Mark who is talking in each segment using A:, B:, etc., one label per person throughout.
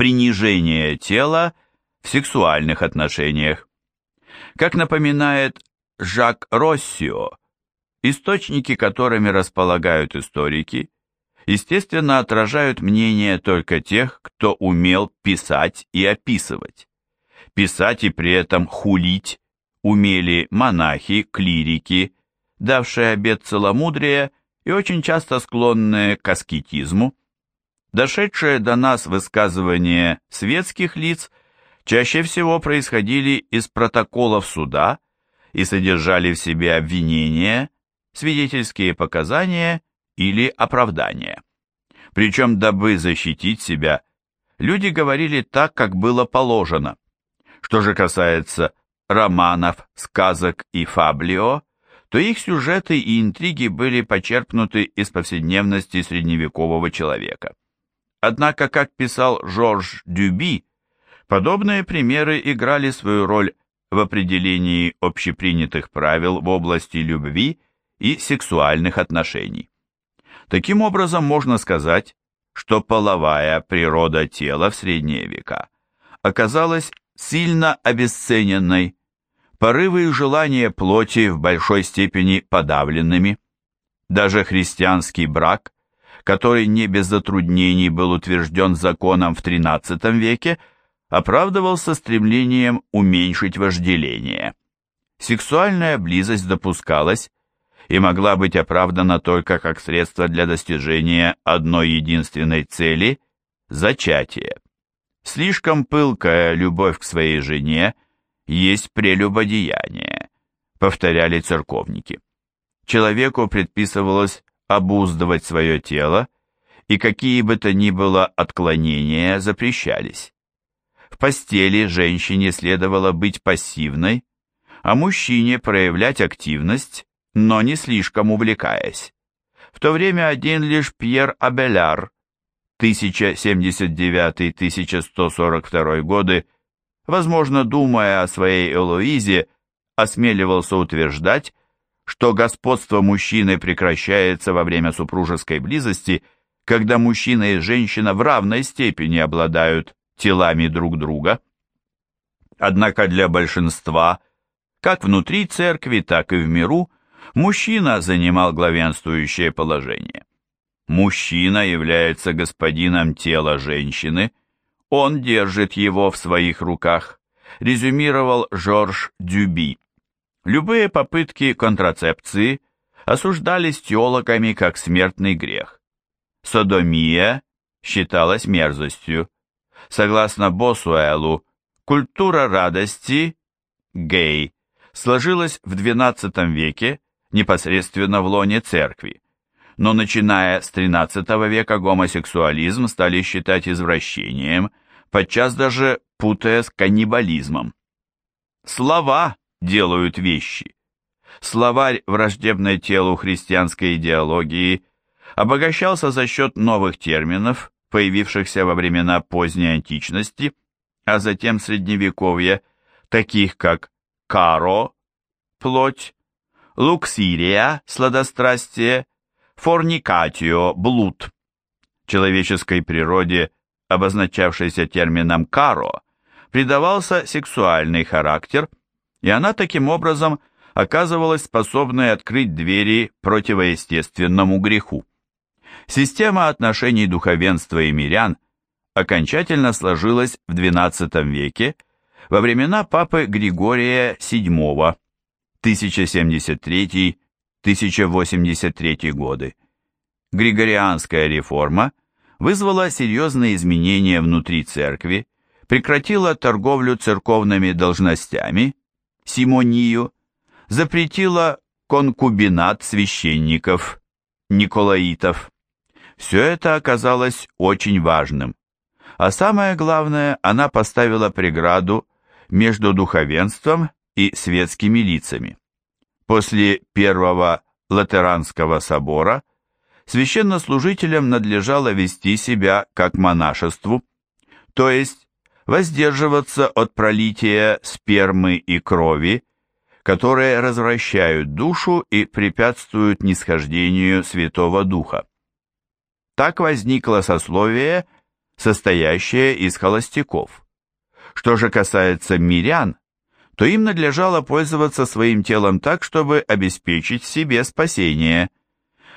A: принижение тела в сексуальных отношениях. Как напоминает Жак Россио, источники, которыми располагают историки, естественно, отражают мнение только тех, кто умел писать и описывать. Писать и при этом хулить умели монахи, клирики, давшие обет целомудрия и очень часто склонные к аскетизму. Дошедшие до нас высказывания светских лиц чаще всего происходили из протоколов суда и содержали в себе обвинения, свидетельские показания или оправдания. Причем, дабы защитить себя, люди говорили так, как было положено. Что же касается романов, сказок и фаблио, то их сюжеты и интриги были почерпнуты из повседневности средневекового человека. Однако, как писал Жорж Дюби, подобные примеры играли свою роль в определении общепринятых правил в области любви и сексуальных отношений. Таким образом, можно сказать, что половая природа тела в средние века оказалась сильно обесцененной, порывы и желания плоти в большой степени подавленными. Даже христианский брак, который не без затруднений был утвержден законом в XIII веке, оправдывался стремлением уменьшить вожделение. Сексуальная близость допускалась и могла быть оправдана только как средство для достижения одной единственной цели – зачатия. Слишком пылкая любовь к своей жене есть прелюбодеяние, повторяли церковники. Человеку предписывалось обуздывать свое тело, и какие бы то ни было отклонения запрещались. В постели женщине следовало быть пассивной, а мужчине проявлять активность, но не слишком увлекаясь. В то время один лишь Пьер Абеляр 1079-1142 годы, возможно, думая о своей Элоизе, осмеливался утверждать, что господство мужчины прекращается во время супружеской близости, когда мужчина и женщина в равной степени обладают телами друг друга. Однако для большинства, как внутри церкви, так и в миру, мужчина занимал главенствующее положение. Мужчина является господином тела женщины, он держит его в своих руках, резюмировал Жорж Дюби. Любые попытки контрацепции осуждались теологами как смертный грех. Содомия считалась мерзостью. Согласно Босуэлу, культура радости, гей, сложилась в XII веке непосредственно в лоне церкви но начиная с XIII века гомосексуализм стали считать извращением, подчас даже путая с каннибализмом. Слова делают вещи. Словарь враждебной телу христианской идеологии обогащался за счет новых терминов, появившихся во времена поздней античности, а затем средневековья, таких как каро, плоть, луксирия, сладострастие, форникатио, блуд. Человеческой природе, обозначавшейся термином каро, придавался сексуальный характер, и она таким образом оказывалась способной открыть двери противоестественному греху. Система отношений духовенства и мирян окончательно сложилась в XII веке во времена папы Григория VII 1073 1083 годы. Григорианская реформа вызвала серьезные изменения внутри церкви, прекратила торговлю церковными должностями, симонию, запретила конкубинат священников, николаитов. Все это оказалось очень важным. А самое главное, она поставила преграду между духовенством и светскими лицами. После Первого Латеранского собора священнослужителям надлежало вести себя как монашеству, то есть воздерживаться от пролития спермы и крови, которые развращают душу и препятствуют нисхождению Святого Духа. Так возникло сословие, состоящее из холостяков. Что же касается мирян, то им надлежало пользоваться своим телом так, чтобы обеспечить себе спасение.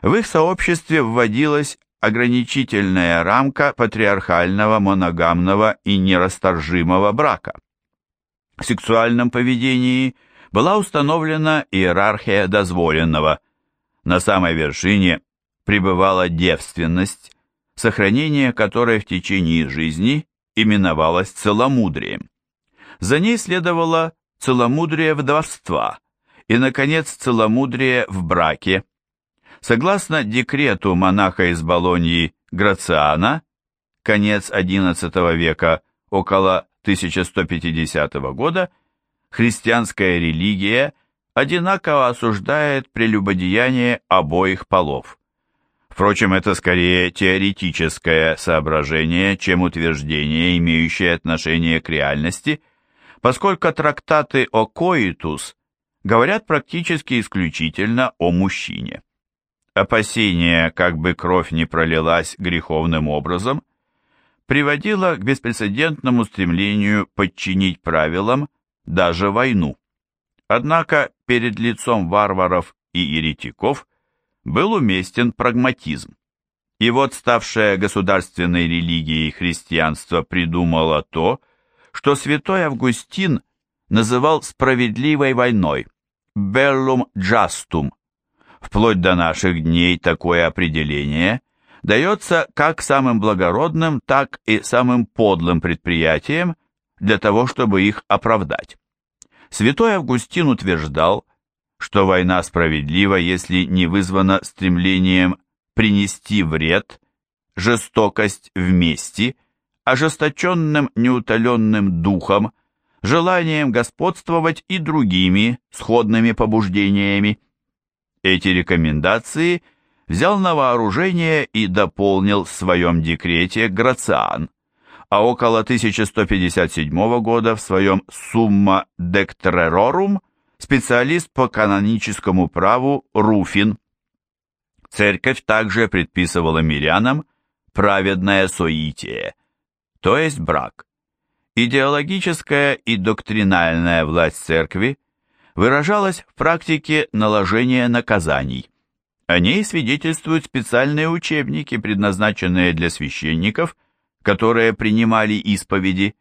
A: В их сообществе вводилась ограничительная рамка патриархального, моногамного и нерасторжимого брака. В сексуальном поведении была установлена иерархия дозволенного. На самой вершине пребывала девственность, сохранение которой в течение жизни именовалось целомудрием. За ней следовало целомудрие вдовства и, наконец, целомудрие в браке. Согласно декрету монаха из Болоньи Грациана, конец XI века, около 1150 года, христианская религия одинаково осуждает прелюбодеяние обоих полов. Впрочем, это скорее теоретическое соображение, чем утверждение, имеющее отношение к реальности, поскольку трактаты о коитус говорят практически исключительно о мужчине. Опасение, как бы кровь не пролилась греховным образом, приводило к беспрецедентному стремлению подчинить правилам даже войну. Однако перед лицом варваров и еретиков был уместен прагматизм. И вот ставшая государственной религией христианство придумало то, что святой Августин называл справедливой войной «bellum justum». Вплоть до наших дней такое определение дается как самым благородным, так и самым подлым предприятиям для того, чтобы их оправдать. Святой Августин утверждал, что война справедлива, если не вызвана стремлением принести вред, жестокость вместе, ожесточенным неутоленным духом, желанием господствовать и другими сходными побуждениями. Эти рекомендации взял на вооружение и дополнил в своем декрете Грациан, а около 1157 года в своем «Summa Dectrerorum» специалист по каноническому праву Руфин. Церковь также предписывала мирянам праведное соитие, то есть брак. Идеологическая и доктринальная власть церкви выражалась в практике наложения наказаний. О ней свидетельствуют специальные учебники, предназначенные для священников, которые принимали исповеди.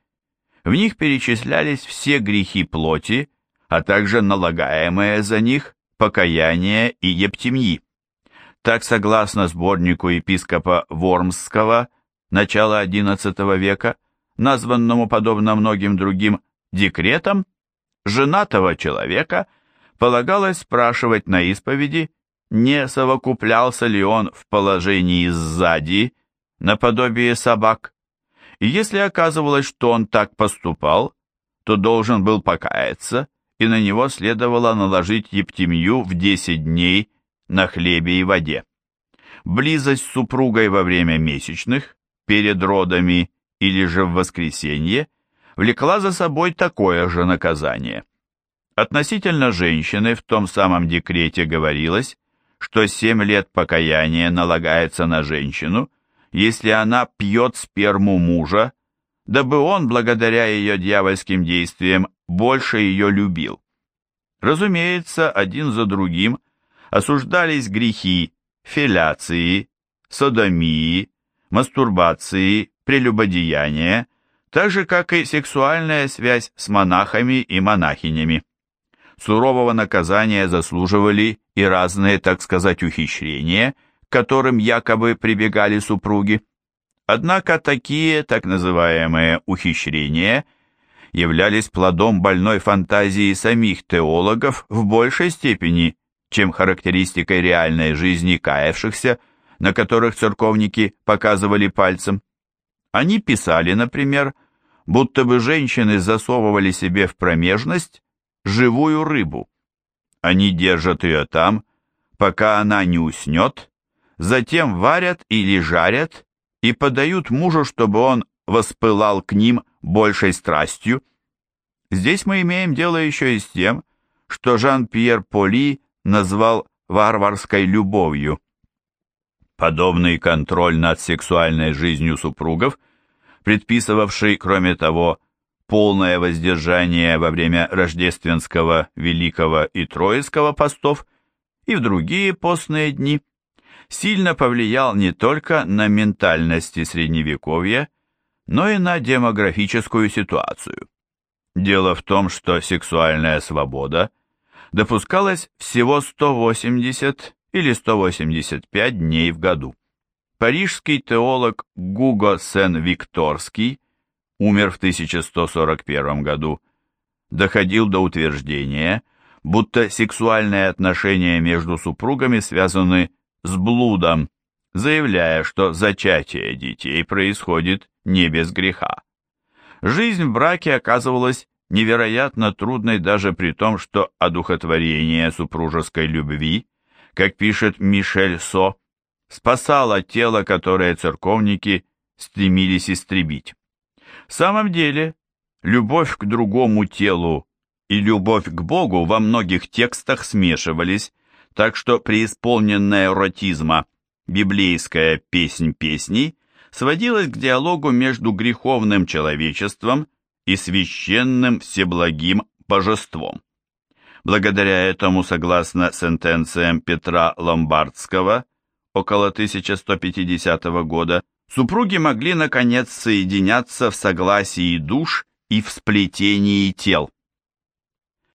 A: В них перечислялись все грехи плоти, а также налагаемые за них покаяние и ептемьи. Так, согласно сборнику епископа Вормского начала XI века, названному, подобно многим другим, декретом, женатого человека полагалось спрашивать на исповеди, не совокуплялся ли он в положении сзади, наподобие собак. И если оказывалось, что он так поступал, то должен был покаяться и на него следовало наложить ептемью в 10 дней на хлебе и воде. Близость с супругой во время месячных, перед родами или же в воскресенье влекла за собой такое же наказание. Относительно женщины в том самом декрете говорилось, что 7 лет покаяния налагается на женщину, если она пьет сперму мужа, дабы он, благодаря ее дьявольским действиям, больше ее любил. Разумеется, один за другим осуждались грехи филяции, содомии, мастурбации, прелюбодеяния, так же, как и сексуальная связь с монахами и монахинями. Сурового наказания заслуживали и разные, так сказать, ухищрения, которым якобы прибегали супруги. Однако такие, так называемые ухищрения – являлись плодом больной фантазии самих теологов в большей степени, чем характеристикой реальной жизни каявшихся, на которых церковники показывали пальцем. Они писали, например, будто бы женщины засовывали себе в промежность живую рыбу. Они держат ее там, пока она не уснет, затем варят или жарят и подают мужу, чтобы он воспылал к ним большей страстью. Здесь мы имеем дело еще и с тем, что Жан-Пьер Поли назвал варварской любовью. Подобный контроль над сексуальной жизнью супругов предписывавший, кроме того, полное воздержание во время рождественского, великого и троицкого постов и в другие постные дни, сильно повлиял не только на ментальности Средневековья, но и на демографическую ситуацию. Дело в том, что сексуальная свобода допускалась всего 180 или 185 дней в году. Парижский теолог Гуго Сен-Викторский умер в 1141 году, доходил до утверждения, будто сексуальные отношения между супругами связаны с блудом, заявляя, что зачатие детей происходит не без греха. Жизнь в браке оказывалась невероятно трудной даже при том, что одухотворение супружеской любви, как пишет Мишель Со, спасало тело, которое церковники стремились истребить. В самом деле, любовь к другому телу и любовь к Богу во многих текстах смешивались, так что преисполненная эротизма библейская «Песнь песней» сводилась к диалогу между греховным человечеством и священным всеблагим божеством. Благодаря этому, согласно сентенциям Петра Ломбардского, около 1150 года, супруги могли наконец соединяться в согласии душ и в сплетении тел.